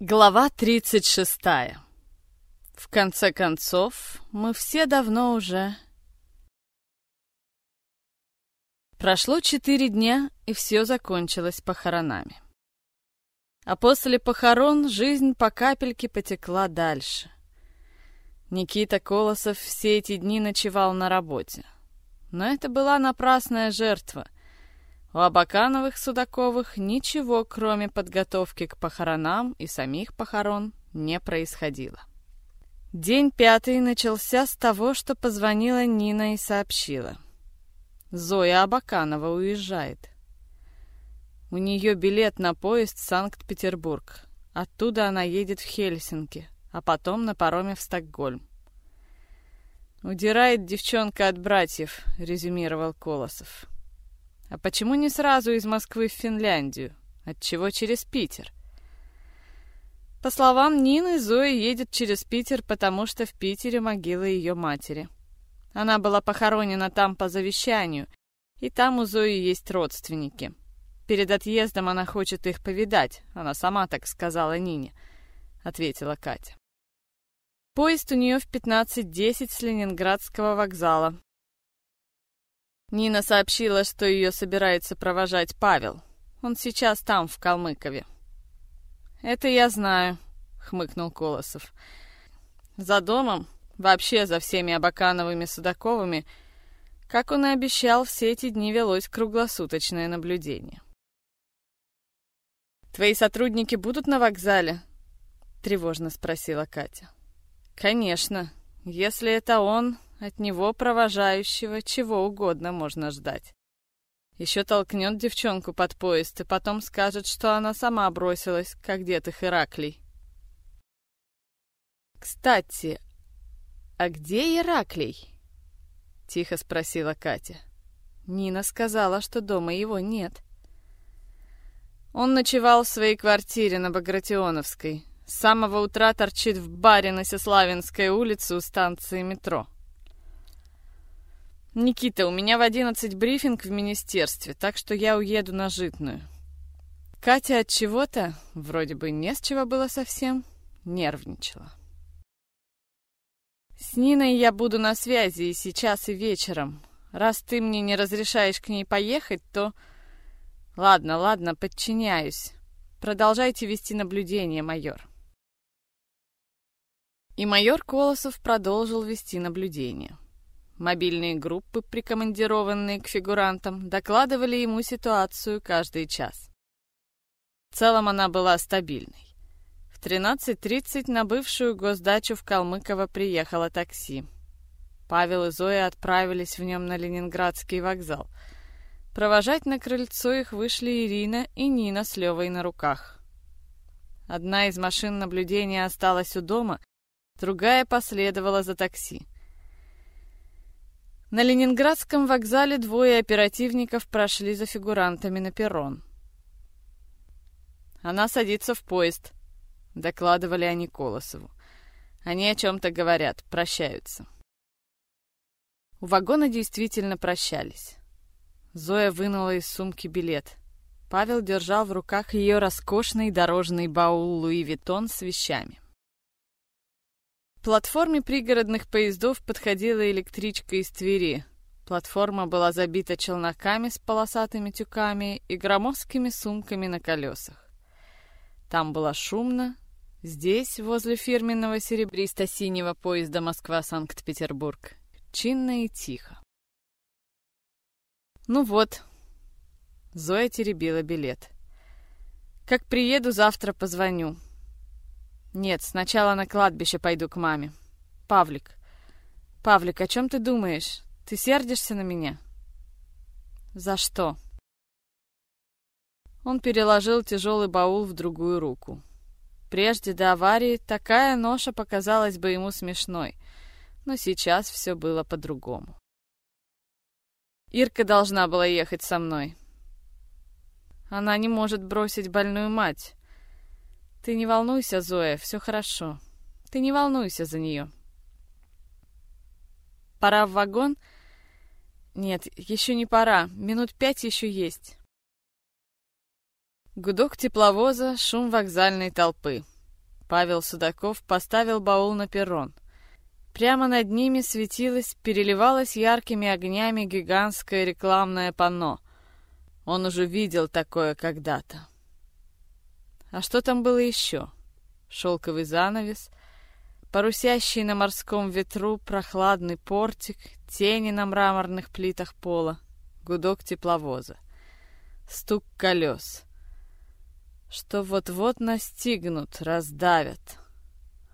Глава 36. В конце концов, мы все давно уже... Прошло четыре дня, и все закончилось похоронами. А после похорон жизнь по капельке потекла дальше. Никита Колосов все эти дни ночевал на работе. Но это была напрасная жертва — у Абакановых Судаковых ничего, кроме подготовки к похоронам и самих похорон, не происходило. День пятый начался с того, что позвонила Нина и сообщила. Зоя Абаканова уезжает. У нее билет на поезд в Санкт-Петербург. Оттуда она едет в Хельсинки, а потом на пароме в Стокгольм. «Удирает девчонка от братьев», — резюмировал Колосов. А почему не сразу из Москвы в Финляндию? Отчего через Питер? По словам Нины, Зоя едет через Питер, потому что в Питере могила ее матери. Она была похоронена там по завещанию, и там у Зои есть родственники. Перед отъездом она хочет их повидать, она сама так сказала Нине, ответила Катя. Поезд у нее в 15.10 с Ленинградского вокзала. Нина сообщила, что ее собирается провожать Павел. Он сейчас там, в Калмыкове. «Это я знаю», — хмыкнул Колосов. «За домом, вообще за всеми Абакановыми Судаковыми, как он и обещал, все эти дни велось круглосуточное наблюдение». «Твои сотрудники будут на вокзале?» — тревожно спросила Катя. «Конечно. Если это он, от него, провожающего, чего угодно можно ждать. Еще толкнет девчонку под поезд и потом скажет, что она сама бросилась, как их Ираклий. «Кстати, а где Ираклий?» — тихо спросила Катя. Нина сказала, что дома его нет. Он ночевал в своей квартире на Багратионовской. С самого утра торчит в баре на Сеславинской улице у станции метро. «Никита, у меня в одиннадцать брифинг в министерстве, так что я уеду на Житную». Катя от чего-то, вроде бы не с чего было совсем, нервничала. «С Ниной я буду на связи и сейчас, и вечером. Раз ты мне не разрешаешь к ней поехать, то...» «Ладно, ладно, подчиняюсь. Продолжайте вести наблюдение, майор». И майор Колосов продолжил вести наблюдение. Мобильные группы, прикомандированные к фигурантам, докладывали ему ситуацию каждый час. В целом она была стабильной. В 13.30 на бывшую госдачу в Калмыково приехало такси. Павел и Зоя отправились в нем на Ленинградский вокзал. Провожать на крыльцо их вышли Ирина и Нина с Левой на руках. Одна из машин наблюдения осталась у дома, другая последовала за такси. На Ленинградском вокзале двое оперативников прошли за фигурантами на перрон. «Она садится в поезд», — докладывали они Колосову. «Они о чем-то говорят, прощаются». У вагона действительно прощались. Зоя вынула из сумки билет. Павел держал в руках ее роскошный дорожный баул Louis Vuitton с вещами платформе пригородных поездов подходила электричка из Твери. Платформа была забита челноками с полосатыми тюками и громоздкими сумками на колесах. Там было шумно. Здесь, возле фирменного серебристо-синего поезда Москва-Санкт-Петербург, чинно и тихо. Ну вот, Зоя теребила билет. Как приеду, завтра позвоню. Нет, сначала на кладбище пойду к маме. Павлик. Павлик, о чем ты думаешь? Ты сердишься на меня? За что? Он переложил тяжелый баул в другую руку. Прежде до аварии такая ноша показалась бы ему смешной, но сейчас все было по-другому. Ирка должна была ехать со мной. Она не может бросить больную мать. Ты не волнуйся, Зоя, все хорошо. Ты не волнуйся за нее. Пора в вагон? Нет, еще не пора. Минут пять еще есть. Гудок тепловоза, шум вокзальной толпы. Павел Судаков поставил баул на перрон. Прямо над ними светилось, переливалось яркими огнями гигантское рекламное панно. Он уже видел такое когда-то. А что там было еще? Шелковый занавес, парусящий на морском ветру прохладный портик, тени на мраморных плитах пола, гудок тепловоза, стук колес. Что вот-вот настигнут, раздавят.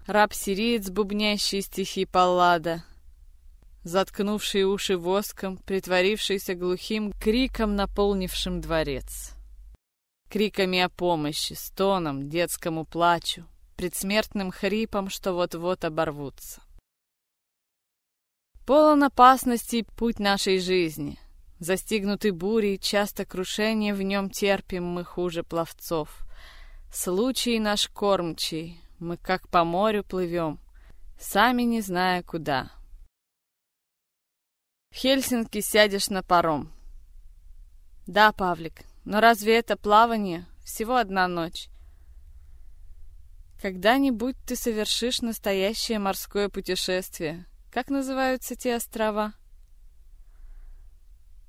Раб-сириец, бубнящий стихи Паллада, заткнувший уши воском, притворившийся глухим криком, наполнившим дворец. Криками о помощи, стоном, детскому плачу, предсмертным хрипом, что вот-вот оборвутся. Полон опасностей путь нашей жизни. Застигнутый бурей, часто крушение в нем терпим мы хуже пловцов. Случай наш кормчий, мы как по морю плывем, сами не зная куда. В Хельсинки сядешь на паром. Да, Павлик, но разве это плавание? Всего одна ночь. Когда-нибудь ты совершишь настоящее морское путешествие. Как называются те острова?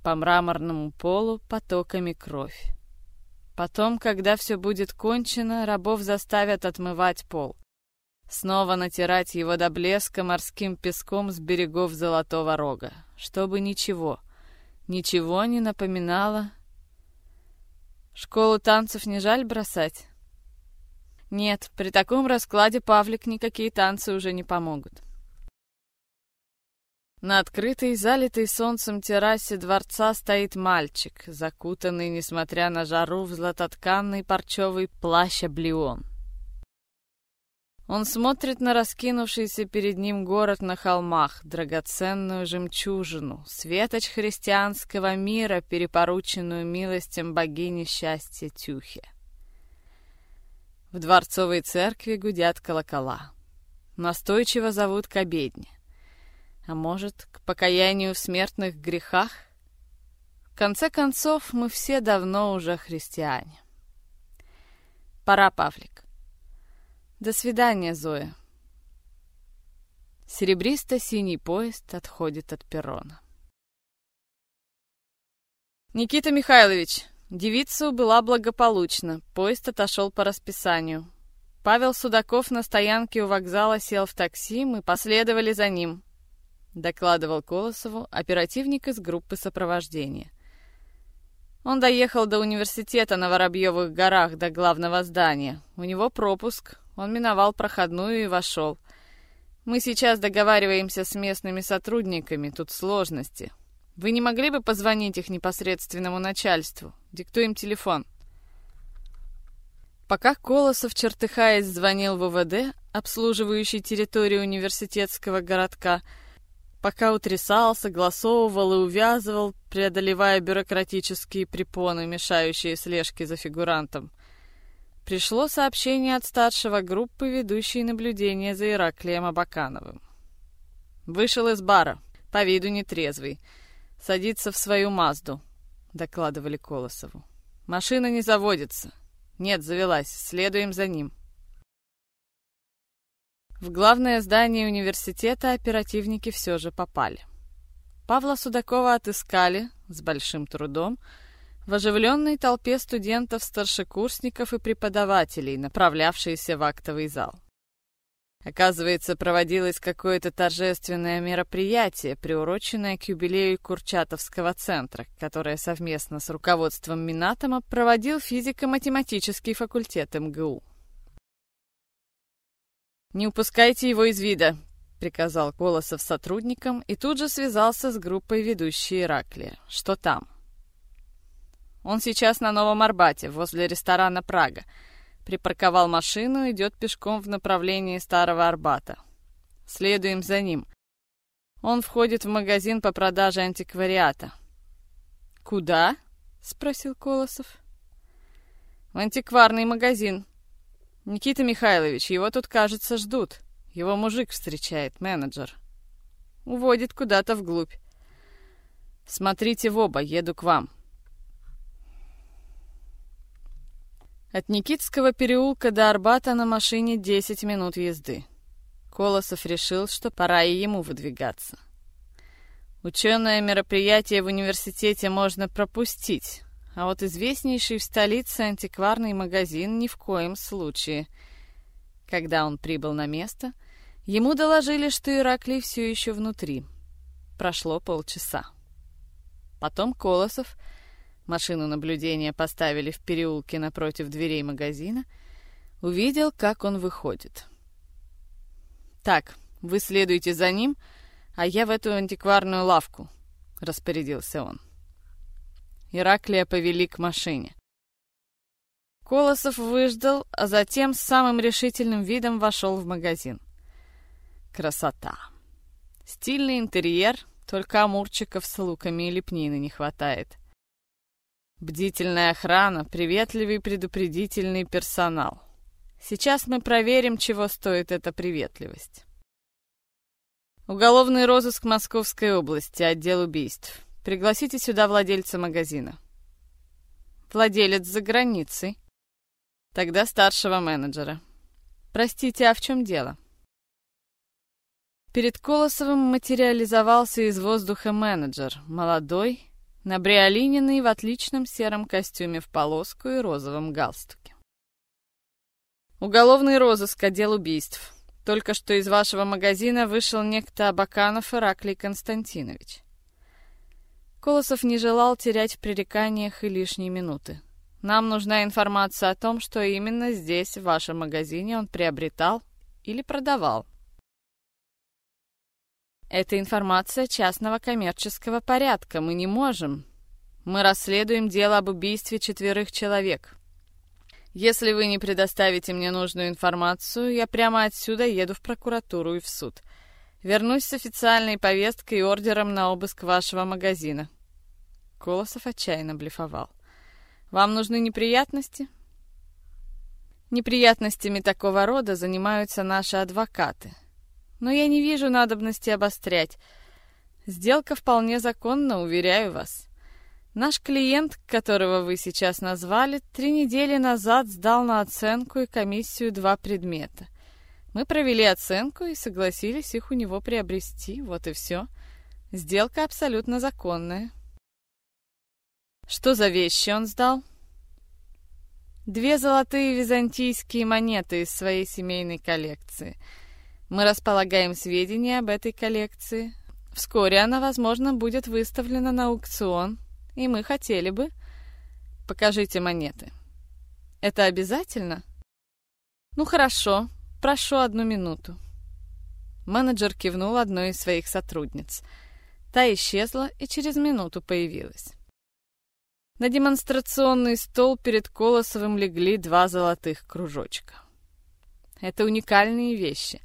По мраморному полу потоками кровь. Потом, когда все будет кончено, рабов заставят отмывать пол. Снова натирать его до блеска морским песком с берегов Золотого Рога, чтобы ничего, ничего не напоминало. Школу танцев не жаль бросать? Нет, при таком раскладе Павлик никакие танцы уже не помогут. На открытой, залитой солнцем террасе дворца стоит мальчик, закутанный, несмотря на жару, в златотканный парчевый плащ облеон. Он смотрит на раскинувшийся перед ним город на холмах, драгоценную жемчужину, светоч христианского мира, перепорученную милостям богини счастья Тюхи. В дворцовой церкви гудят колокола. Настойчиво зовут к обедне. А может, к покаянию в смертных грехах? В конце концов, мы все давно уже христиане. Пора, Павлик. До свидания, Зоя. Серебристо-синий поезд отходит от перрона. Никита Михайлович, девица была благополучна. Поезд отошел по расписанию. Павел Судаков на стоянке у вокзала сел в такси, мы последовали за ним докладывал Колосову оперативник из группы сопровождения. Он доехал до университета на Воробьевых горах, до главного здания. У него пропуск, он миновал проходную и вошел. Мы сейчас договариваемся с местными сотрудниками, тут сложности. Вы не могли бы позвонить их непосредственному начальству? Диктуем телефон. Пока Колосов, чертыхаясь, звонил в УВД, обслуживающий территорию университетского городка, пока утрясал, согласовывал и увязывал, преодолевая бюрократические препоны, мешающие слежке за фигурантом. Пришло сообщение от старшего группы, ведущей наблюдение за Ираклием Абакановым. «Вышел из бара, по виду нетрезвый. Садится в свою Мазду», — докладывали Колосову. «Машина не заводится. Нет, завелась. Следуем за ним». В главное здание университета оперативники все же попали. Павла Судакова отыскали, с большим трудом, в оживленной толпе студентов, старшекурсников и преподавателей, направлявшиеся в актовый зал. Оказывается, проводилось какое-то торжественное мероприятие, приуроченное к юбилею Курчатовского центра, которое совместно с руководством Минатома проводил физико-математический факультет МГУ. «Не упускайте его из вида», — приказал Колосов сотрудникам и тут же связался с группой ведущей Ираклия. «Что там?» «Он сейчас на Новом Арбате, возле ресторана «Прага». Припарковал машину, идет пешком в направлении Старого Арбата. Следуем за ним. Он входит в магазин по продаже антиквариата. «Куда?» — спросил Колосов. «В антикварный магазин», «Никита Михайлович, его тут, кажется, ждут. Его мужик встречает, менеджер. Уводит куда-то вглубь. Смотрите в оба, еду к вам». От Никитского переулка до Арбата на машине 10 минут езды. Колосов решил, что пора и ему выдвигаться. Ученое мероприятие в университете можно пропустить, а вот известнейший в столице антикварный магазин ни в коем случае. Когда он прибыл на место, ему доложили, что Ираклий все еще внутри. Прошло полчаса. Потом Колосов, машину наблюдения поставили в переулке напротив дверей магазина, увидел, как он выходит. «Так, вы следуйте за ним», — а я в эту антикварную лавку», — распорядился он. Ираклия повели к машине. Колосов выждал, а затем с самым решительным видом вошел в магазин. Красота. Стильный интерьер, только амурчиков с луками и лепнины не хватает. Бдительная охрана, приветливый предупредительный персонал. Сейчас мы проверим, чего стоит эта приветливость. Уголовный розыск Московской области, отдел убийств. Пригласите сюда владельца магазина. Владелец за границей. Тогда старшего менеджера. Простите, а в чем дело? Перед Колосовым материализовался из воздуха менеджер, молодой, набриолиненный в отличном сером костюме в полоску и розовом галстуке. Уголовный розыск, отдел убийств. Только что из вашего магазина вышел некто Абаканов Ираклий Константинович. Колосов не желал терять в пререканиях и лишние минуты. Нам нужна информация о том, что именно здесь, в вашем магазине, он приобретал или продавал. Это информация частного коммерческого порядка. Мы не можем. Мы расследуем дело об убийстве четверых человек. Если вы не предоставите мне нужную информацию, я прямо отсюда еду в прокуратуру и в суд. Вернусь с официальной повесткой и ордером на обыск вашего магазина». Колосов отчаянно блефовал. «Вам нужны неприятности?» «Неприятностями такого рода занимаются наши адвокаты. Но я не вижу надобности обострять. Сделка вполне законна, уверяю вас. Наш клиент, которого вы сейчас назвали, три недели назад сдал на оценку и комиссию два предмета. Мы провели оценку и согласились их у него приобрести, вот и все. Сделка абсолютно законная. Что за вещи он сдал? Две золотые византийские монеты из своей семейной коллекции. Мы располагаем сведения об этой коллекции. Вскоре она, возможно, будет выставлена на аукцион и мы хотели бы... Покажите монеты. Это обязательно? Ну хорошо, прошу одну минуту. Менеджер кивнул одной из своих сотрудниц. Та исчезла и через минуту появилась. На демонстрационный стол перед Колосовым легли два золотых кружочка. Это уникальные вещи.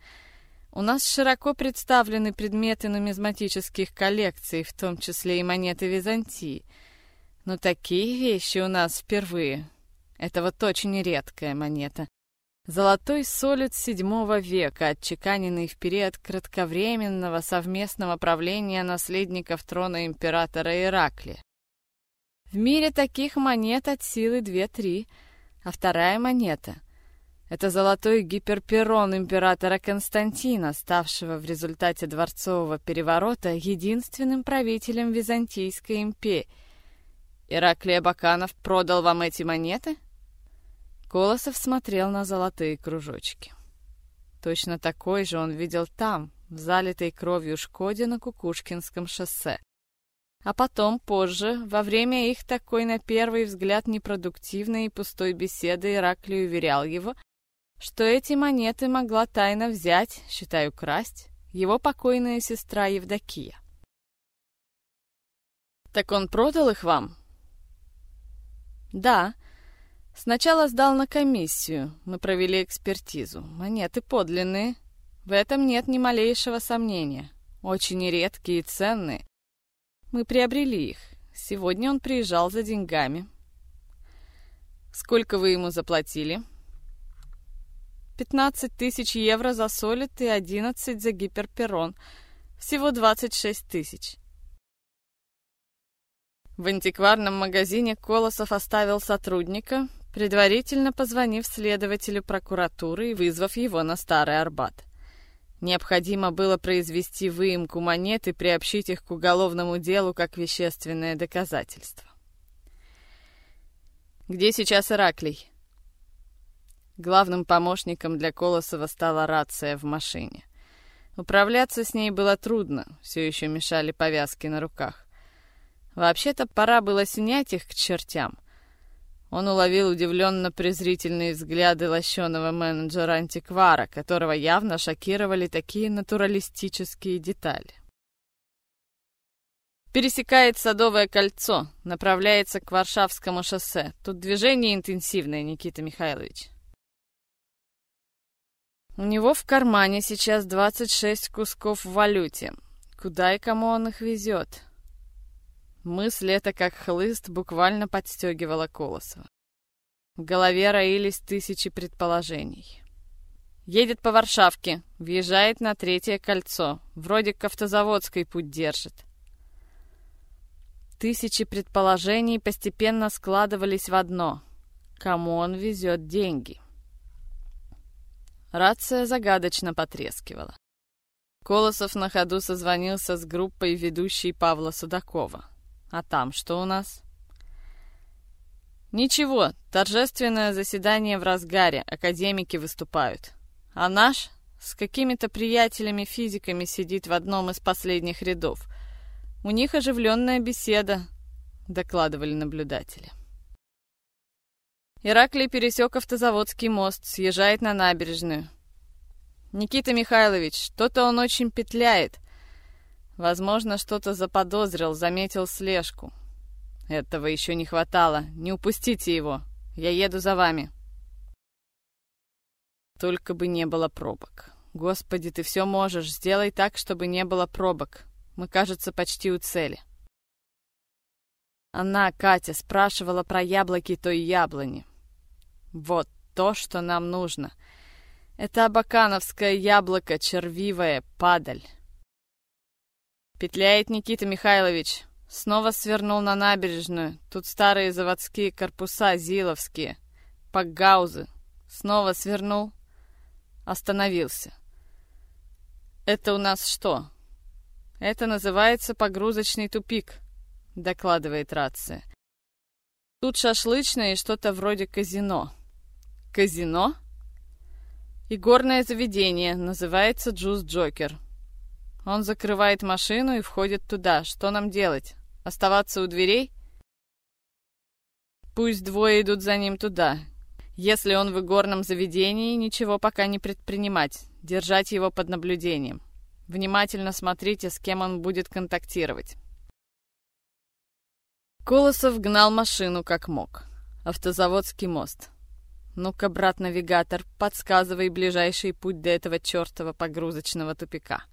У нас широко представлены предметы нумизматических коллекций, в том числе и монеты Византии — но такие вещи у нас впервые. Это вот очень редкая монета. Золотой солид седьмого века, отчеканенный в период кратковременного совместного правления наследников трона императора Ираклия. В мире таких монет от силы две-три, а вторая монета — это золотой гиперперон императора Константина, ставшего в результате дворцового переворота единственным правителем Византийской империи — Ираклий Абаканов продал вам эти монеты?» Колосов смотрел на золотые кружочки. Точно такой же он видел там, в залитой кровью Шкоде на Кукушкинском шоссе. А потом, позже, во время их такой на первый взгляд непродуктивной и пустой беседы, Ираклий уверял его, что эти монеты могла тайно взять, считаю, красть, его покойная сестра Евдокия. «Так он продал их вам?» «Да. Сначала сдал на комиссию. Мы провели экспертизу. Монеты подлинные. В этом нет ни малейшего сомнения. Очень редкие и ценные. Мы приобрели их. Сегодня он приезжал за деньгами». «Сколько вы ему заплатили?» «Пятнадцать тысяч евро за солид и одиннадцать за гиперперон. Всего двадцать шесть тысяч». В антикварном магазине Колосов оставил сотрудника, предварительно позвонив следователю прокуратуры и вызвав его на Старый Арбат. Необходимо было произвести выемку монет и приобщить их к уголовному делу как вещественное доказательство. «Где сейчас Ираклий?» Главным помощником для Колосова стала рация в машине. Управляться с ней было трудно, все еще мешали повязки на руках. Вообще-то пора было снять их к чертям. Он уловил удивленно-презрительные взгляды лощеного менеджера-антиквара, которого явно шокировали такие натуралистические детали. Пересекает Садовое кольцо, направляется к Варшавскому шоссе. Тут движение интенсивное, Никита Михайлович. У него в кармане сейчас 26 кусков в валюте. Куда и кому он их везет? Мысль эта, как хлыст, буквально подстегивала Колосова. В голове роились тысячи предположений. Едет по Варшавке, въезжает на третье кольцо, вроде к автозаводской путь держит. Тысячи предположений постепенно складывались в одно. Кому он везет деньги? Рация загадочно потрескивала. Колосов на ходу созвонился с группой ведущей Павла Судакова. А там что у нас? Ничего, торжественное заседание в разгаре, академики выступают. А наш с какими-то приятелями-физиками сидит в одном из последних рядов. У них оживленная беседа, докладывали наблюдатели. Ираклий пересек автозаводский мост, съезжает на набережную. «Никита Михайлович, что-то он очень петляет. Возможно, что-то заподозрил, заметил слежку. Этого еще не хватало. Не упустите его. Я еду за вами». Только бы не было пробок. Господи, ты все можешь. Сделай так, чтобы не было пробок. Мы, кажется, почти у цели. Она, Катя, спрашивала про яблоки той яблони. Вот то, что нам нужно. Это абакановское яблоко, червивое, падаль. Петляет Никита Михайлович. Снова свернул на набережную. Тут старые заводские корпуса, зиловские. Пакгаузы. Снова свернул. Остановился. Это у нас что? Это называется погрузочный тупик, докладывает рация. Тут шашлычное и что-то вроде казино. Казино? И горное заведение, называется Джуз Джокер. Он закрывает машину и входит туда. Что нам делать? Оставаться у дверей? Пусть двое идут за ним туда. Если он в игорном заведении, ничего пока не предпринимать. Держать его под наблюдением. Внимательно смотрите, с кем он будет контактировать. Колосов гнал машину как мог. Автозаводский мост. «Ну-ка, брат навигатор, подсказывай ближайший путь до этого чертова погрузочного тупика».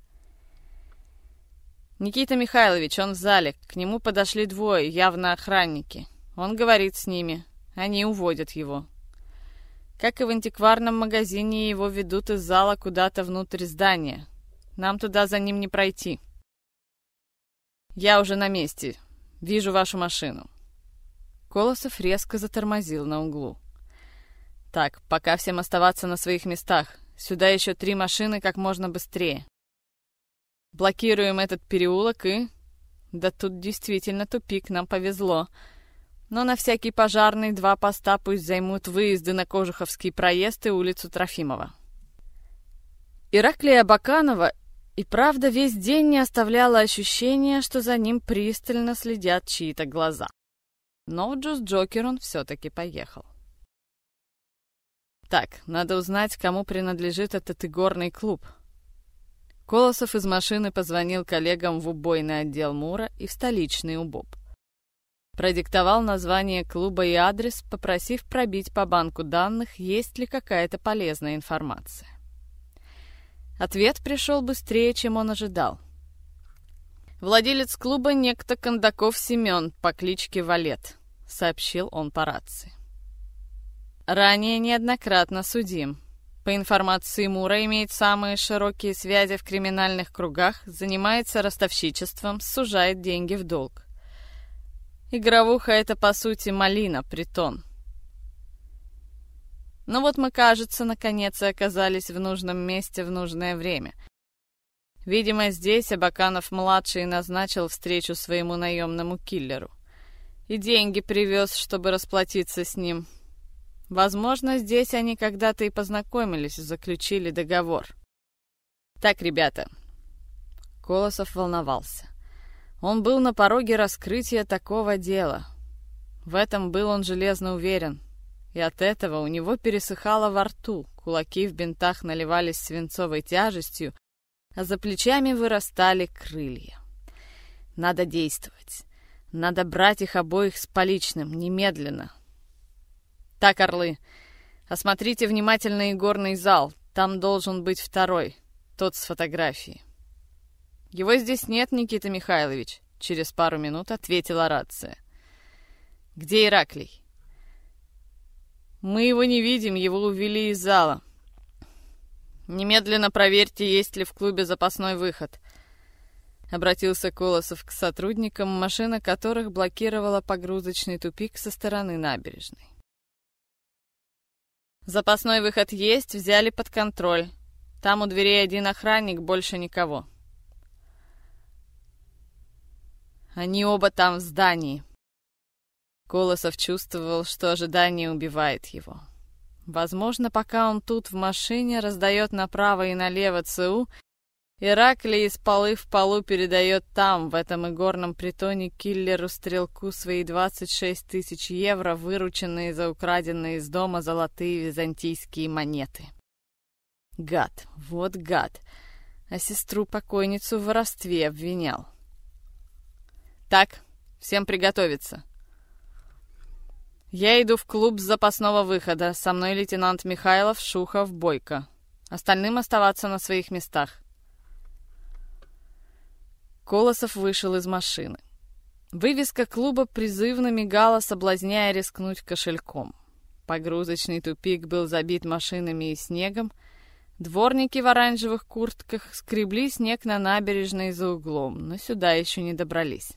«Никита Михайлович, он в зале. К нему подошли двое, явно охранники. Он говорит с ними. Они уводят его. Как и в антикварном магазине, его ведут из зала куда-то внутрь здания. Нам туда за ним не пройти. Я уже на месте. Вижу вашу машину». Колосов резко затормозил на углу. Так, пока всем оставаться на своих местах. Сюда еще три машины как можно быстрее. Блокируем этот переулок и... Да тут действительно тупик, нам повезло. Но на всякий пожарный два поста пусть займут выезды на Кожуховский проезд и улицу Трофимова. Ираклия Баканова и правда весь день не оставляла ощущения, что за ним пристально следят чьи-то глаза. Но в Джуз Джокер он все-таки поехал. Так, надо узнать, кому принадлежит этот игорный клуб. Колосов из машины позвонил коллегам в убойный отдел Мура и в столичный УБОП. Продиктовал название клуба и адрес, попросив пробить по банку данных, есть ли какая-то полезная информация. Ответ пришел быстрее, чем он ожидал. «Владелец клуба некто Кондаков Семен по кличке Валет», — сообщил он по рации. Ранее неоднократно судим. По информации Мура, имеет самые широкие связи в криминальных кругах, занимается ростовщичеством, сужает деньги в долг. Игровуха — это, по сути, малина, притон. Но вот мы, кажется, наконец оказались в нужном месте в нужное время. Видимо, здесь Абаканов-младший назначил встречу своему наемному киллеру. И деньги привез, чтобы расплатиться с ним. Возможно, здесь они когда-то и познакомились, заключили договор. Так, ребята. Колосов волновался. Он был на пороге раскрытия такого дела. В этом был он железно уверен и от этого у него пересыхало во рту, кулаки в бинтах наливались свинцовой тяжестью, а за плечами вырастали крылья. Надо действовать. Надо брать их обоих с поличным, немедленно. Так, орлы, осмотрите внимательно игорный зал. Там должен быть второй, тот с фотографией. Его здесь нет, Никита Михайлович, через пару минут ответила рация. Где Ираклий? Мы его не видим, его увели из зала. Немедленно проверьте, есть ли в клубе запасной выход. Обратился Колосов к сотрудникам, машина которых блокировала погрузочный тупик со стороны набережной. Запасной выход есть, взяли под контроль. Там у дверей один охранник, больше никого. Они оба там в здании, Колосов чувствовал, что ожидание убивает его. Возможно, пока он тут в машине раздает направо и налево ЦУ, Ираклий из полы в полу передает там, в этом игорном притоне, киллеру-стрелку свои 26 тысяч евро, вырученные за украденные из дома золотые византийские монеты. Гад, вот гад. А сестру-покойницу в воровстве обвинял. Так, всем приготовиться. Я иду в клуб с запасного выхода. Со мной лейтенант Михайлов, Шухов, Бойко. Остальным оставаться на своих местах. Колосов вышел из машины. Вывеска клуба призывно мигала, соблазняя рискнуть кошельком. Погрузочный тупик был забит машинами и снегом. Дворники в оранжевых куртках скребли снег на набережной за углом, но сюда еще не добрались.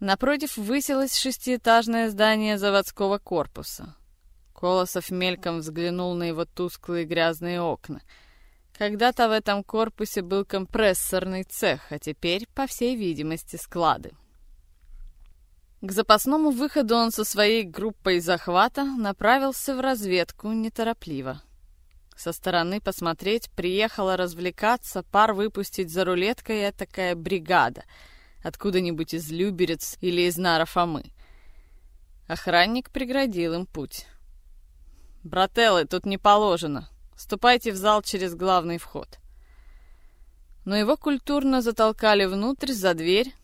Напротив высилось шестиэтажное здание заводского корпуса. Колосов мельком взглянул на его тусклые грязные окна. Когда-то в этом корпусе был компрессорный цех, а теперь, по всей видимости, склады. К запасному выходу он со своей группой захвата направился в разведку неторопливо. Со стороны посмотреть приехала развлекаться, пар выпустить за рулеткой такая бригада — откуда-нибудь из Люберец или из Нарафамы. Охранник преградил им путь. «Брателлы, тут не положено. Ступайте в зал через главный вход». Но его культурно затолкали внутрь, за дверь.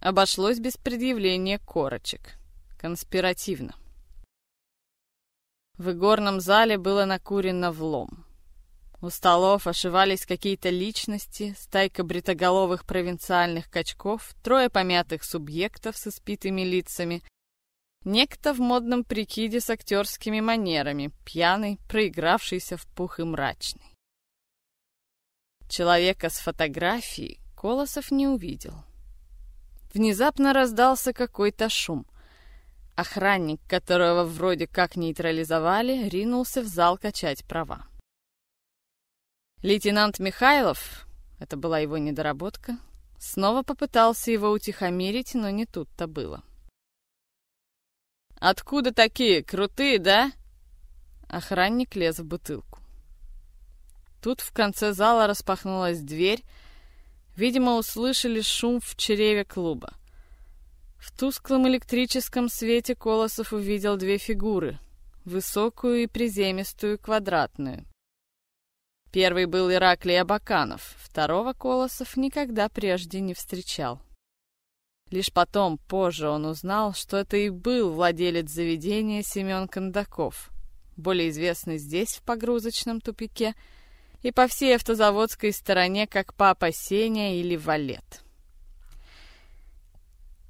Обошлось без предъявления корочек. Конспиративно. В игорном зале было накурено влом. У столов ошивались какие-то личности, стайка бритоголовых провинциальных качков, трое помятых субъектов с испитыми лицами, некто в модном прикиде с актерскими манерами, пьяный, проигравшийся в пух и мрачный. Человека с фотографией Колосов не увидел. Внезапно раздался какой-то шум. Охранник, которого вроде как нейтрализовали, ринулся в зал качать права. Лейтенант Михайлов, это была его недоработка, снова попытался его утихомирить, но не тут-то было. «Откуда такие? Крутые, да?» Охранник лез в бутылку. Тут в конце зала распахнулась дверь. Видимо, услышали шум в чреве клуба. В тусклом электрическом свете Колосов увидел две фигуры — высокую и приземистую квадратную. Первый был Ираклий Абаканов, второго Колосов никогда прежде не встречал. Лишь потом, позже, он узнал, что это и был владелец заведения Семен Кондаков, более известный здесь, в погрузочном тупике, и по всей автозаводской стороне как папа Сеня или Валет.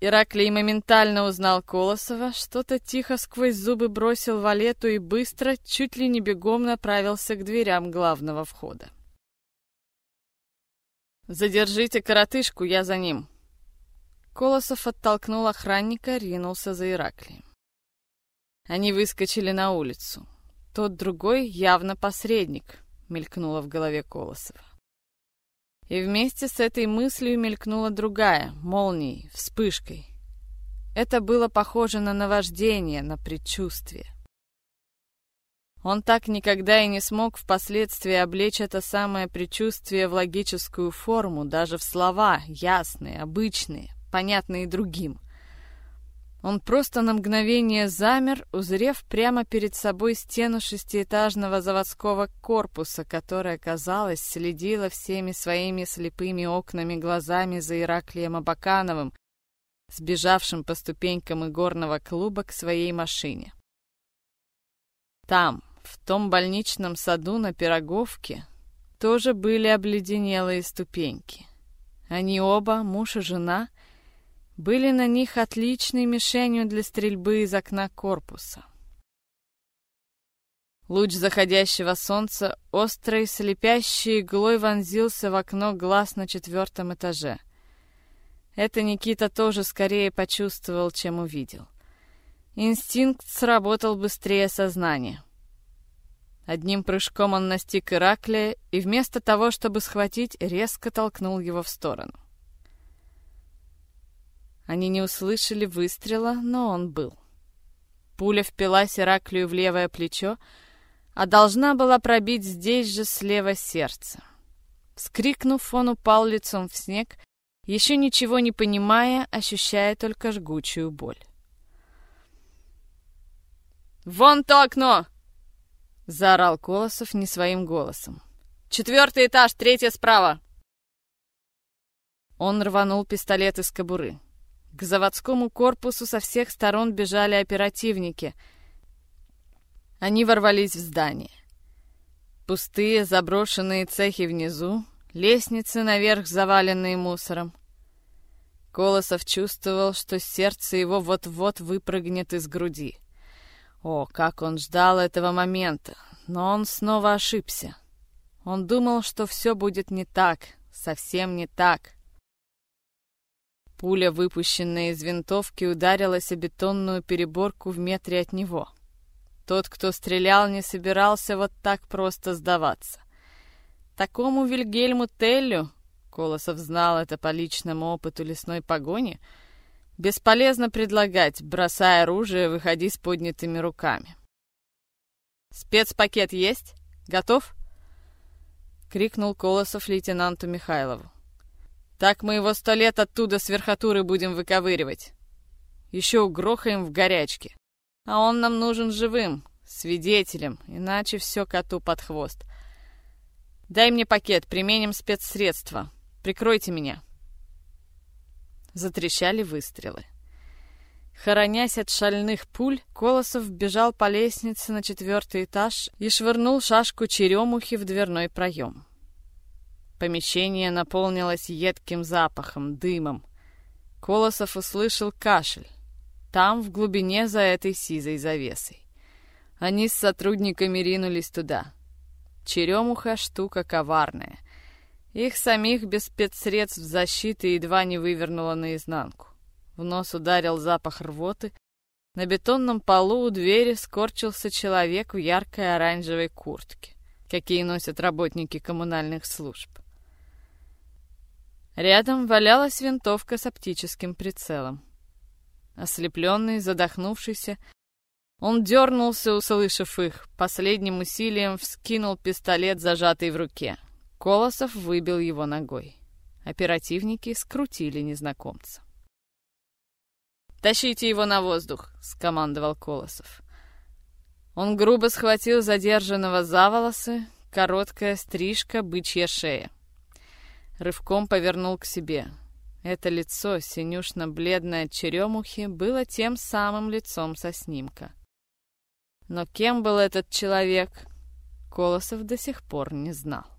Ираклий моментально узнал Колосова, что-то тихо сквозь зубы бросил Валету и быстро, чуть ли не бегом направился к дверям главного входа. «Задержите коротышку, я за ним!» Колосов оттолкнул охранника, ринулся за Ираклием. Они выскочили на улицу. Тот другой явно посредник, мелькнуло в голове Колосова. И вместе с этой мыслью мелькнула другая, молнией, вспышкой. Это было похоже на наваждение, на предчувствие. Он так никогда и не смог впоследствии облечь это самое предчувствие в логическую форму, даже в слова, ясные, обычные, понятные другим. Он просто на мгновение замер, узрев прямо перед собой стену шестиэтажного заводского корпуса, которая, казалось, следила всеми своими слепыми окнами глазами за Ираклием Абакановым, сбежавшим по ступенькам игорного клуба к своей машине. Там, в том больничном саду на Пироговке, тоже были обледенелые ступеньки. Они оба, муж и жена, были на них отличной мишенью для стрельбы из окна корпуса. Луч заходящего солнца острой слепящей иглой вонзился в окно глаз на четвертом этаже. Это Никита тоже скорее почувствовал, чем увидел. Инстинкт сработал быстрее сознания. Одним прыжком он настиг Ираклия и вместо того, чтобы схватить, резко толкнул его в сторону. Они не услышали выстрела, но он был. Пуля впилась Ираклию в левое плечо, а должна была пробить здесь же слева сердце. Вскрикнув, он упал лицом в снег, еще ничего не понимая, ощущая только жгучую боль. «Вон то окно!» — заорал Колосов не своим голосом. «Четвертый этаж, третье справа!» Он рванул пистолет из кобуры. К заводскому корпусу со всех сторон бежали оперативники. Они ворвались в здание. Пустые заброшенные цехи внизу, лестницы наверх, заваленные мусором. Колосов чувствовал, что сердце его вот-вот выпрыгнет из груди. О, как он ждал этого момента, но он снова ошибся. Он думал, что все будет не так, совсем не так. Пуля, выпущенная из винтовки, ударилась о бетонную переборку в метре от него. Тот, кто стрелял, не собирался вот так просто сдаваться. Такому Вильгельму Теллю, Колосов знал это по личному опыту лесной погони, бесполезно предлагать, бросая оружие, выходи с поднятыми руками. «Спецпакет есть? Готов?» — крикнул Колосов лейтенанту Михайлову. Так мы его сто лет оттуда с верхотуры будем выковыривать. Еще угрохаем в горячке. А он нам нужен живым, свидетелем, иначе все коту под хвост. Дай мне пакет, применим спецсредства. Прикройте меня. Затрещали выстрелы. Хоронясь от шальных пуль, Колосов бежал по лестнице на четвертый этаж и швырнул шашку черемухи в дверной проем. Помещение наполнилось едким запахом, дымом. Колосов услышал кашель. Там, в глубине за этой сизой завесой. Они с сотрудниками ринулись туда. Черемуха — штука коварная. Их самих без спецсредств защиты едва не вывернуло наизнанку. В нос ударил запах рвоты. На бетонном полу у двери скорчился человек в яркой оранжевой куртке, какие носят работники коммунальных служб. Рядом валялась винтовка с оптическим прицелом. Ослепленный, задохнувшийся, он дернулся, услышав их, последним усилием вскинул пистолет, зажатый в руке. Колосов выбил его ногой. Оперативники скрутили незнакомца. «Тащите его на воздух!» — скомандовал Колосов. Он грубо схватил задержанного за волосы, короткая стрижка, бычья шея рывком повернул к себе. Это лицо, синюшно-бледное от черемухи, было тем самым лицом со снимка. Но кем был этот человек, Колосов до сих пор не знал.